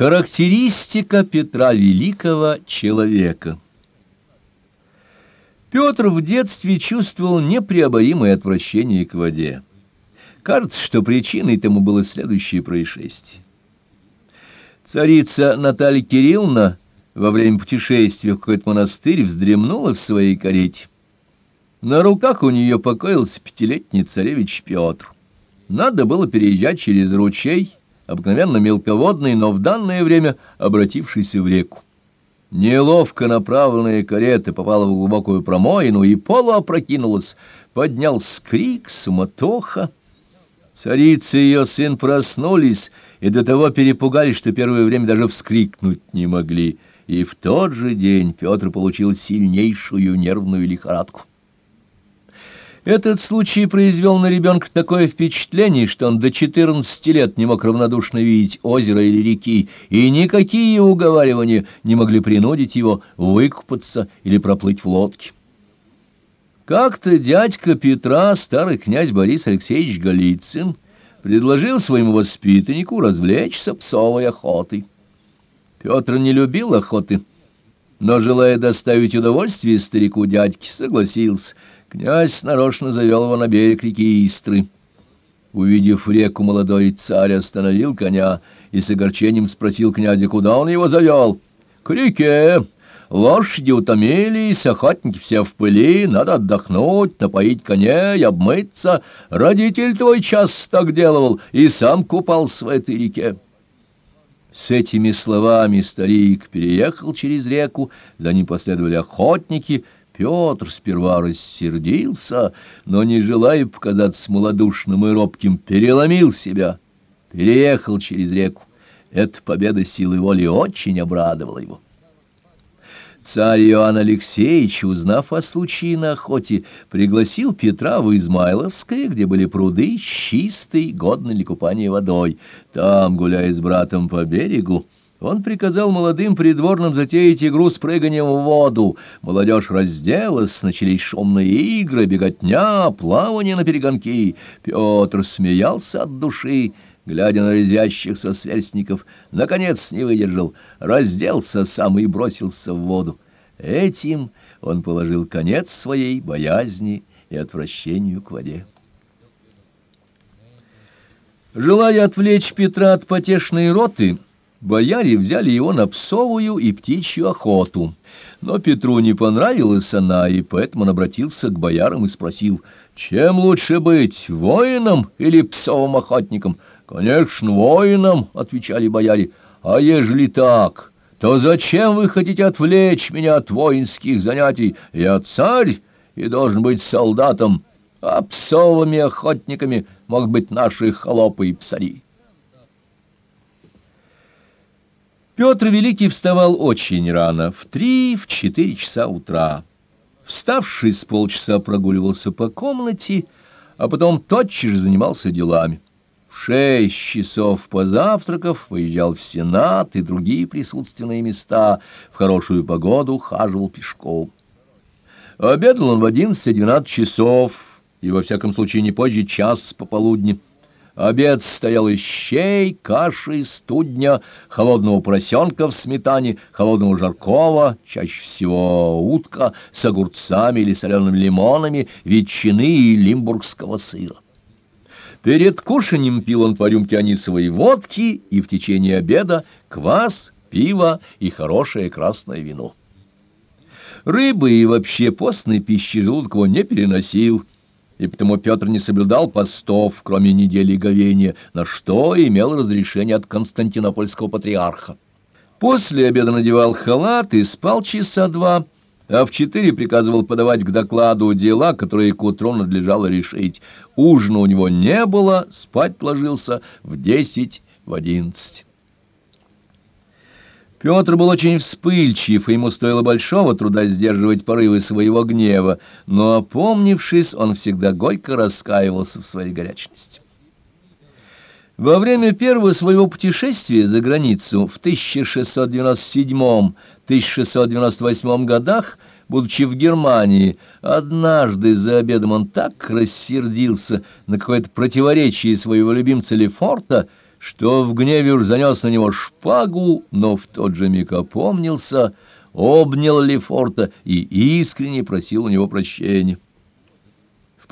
Характеристика Петра Великого человека Петр в детстве чувствовал непреоборимое отвращение к воде. Кажется, что причиной тому было следующее происшествие. Царица Наталья Кирилловна во время путешествия в какой-то монастырь вздремнула в своей карете. На руках у нее покоился пятилетний царевич Петр. Надо было переезжать через ручей, обыкновенно мелководный, но в данное время обратившийся в реку. Неловко направленная карета попала в глубокую промоину и полуопрокинулась. Поднялся крик, суматоха. Царица и ее сын проснулись и до того перепугались, что первое время даже вскрикнуть не могли. И в тот же день Петр получил сильнейшую нервную лихорадку. Этот случай произвел на ребенка такое впечатление, что он до 14 лет не мог равнодушно видеть озеро или реки, и никакие уговаривания не могли принудить его выкупаться или проплыть в лодке. Как-то дядька Петра, старый князь Борис Алексеевич Голицын, предложил своему воспитаннику развлечься псовой охотой. Петр не любил охоты, но, желая доставить удовольствие старику дядьке, согласился — Князь нарочно завел его на берег реки Истры. Увидев реку, молодой царь остановил коня и с огорчением спросил князя, куда он его завел. — К реке. Лошади утомились, охотники все в пыли, надо отдохнуть, напоить коней, обмыться. Родитель твой час так делал и сам купался в этой реке. С этими словами старик переехал через реку, за ним последовали охотники — Петр сперва рассердился, но, не желая показаться малодушным и робким, переломил себя, переехал через реку. Эта победа силы воли очень обрадовала его. Царь Иоанн Алексеевич, узнав о случае на охоте, пригласил Петра в Измайловское, где были пруды с чистой, годной для купания водой. Там, гуляя с братом по берегу, он приказал молодым придворным затеять игру с прыганием в воду. Молодежь разделась, начались шумные игры, беготня, плавание на перегонки. Петр смеялся от души, глядя на резвящихся сверстников. Наконец не выдержал, разделся сам и бросился в воду. Этим он положил конец своей боязни и отвращению к воде. Желая отвлечь Петра от потешной роты, Бояре взяли его на псовую и птичью охоту. Но Петру не понравилась она, и поэтому он обратился к боярам и спросил, чем лучше быть, воином или псовым охотником? «Конечно, воином», — отвечали бояре. «А ежели так, то зачем вы хотите отвлечь меня от воинских занятий? Я царь и должен быть солдатом, а псовыми охотниками могут быть наши холопы и псари». Петр Великий вставал очень рано, в три, в четыре часа утра. Вставший с полчаса прогуливался по комнате, а потом тотчас же занимался делами. В шесть часов позавтракав выезжал в Сенат и другие присутственные места, в хорошую погоду хаживал пешком. Обедал он в одиннадцать-двенадцать часов, и во всяком случае не позже час пополудни. Обед стоял из щей, каши, студня, холодного поросенка в сметане, холодного жаркого, чаще всего утка, с огурцами или солеными лимонами, ветчины и лимбургского сыра. Перед кушанием пил он по рюмке анисовой водки и в течение обеда квас, пиво и хорошее красное вино. Рыбы и вообще постной пищи желудок его не переносил, и потому Петр не соблюдал постов, кроме недели говения, на что имел разрешение от константинопольского патриарха. После обеда надевал халат и спал часа два, а в четыре приказывал подавать к докладу дела, которые к утру надлежало решить. Ужина у него не было, спать ложился в десять, в одиннадцать. Петр был очень вспыльчив, и ему стоило большого труда сдерживать порывы своего гнева, но, опомнившись, он всегда горько раскаивался в своей горячности. Во время первого своего путешествия за границу в 1697-1698 годах, будучи в Германии, однажды за обедом он так рассердился на какое-то противоречие своего любимца Лефорта, что в гневе уж занес на него шпагу, но в тот же миг опомнился, обнял Лефорта и искренне просил у него прощения.